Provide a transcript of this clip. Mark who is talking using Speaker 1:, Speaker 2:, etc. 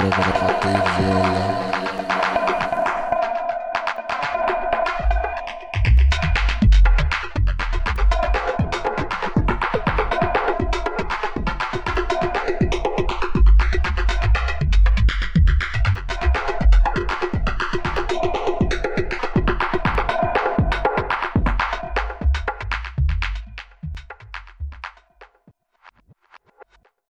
Speaker 1: Por agora pra ter viola.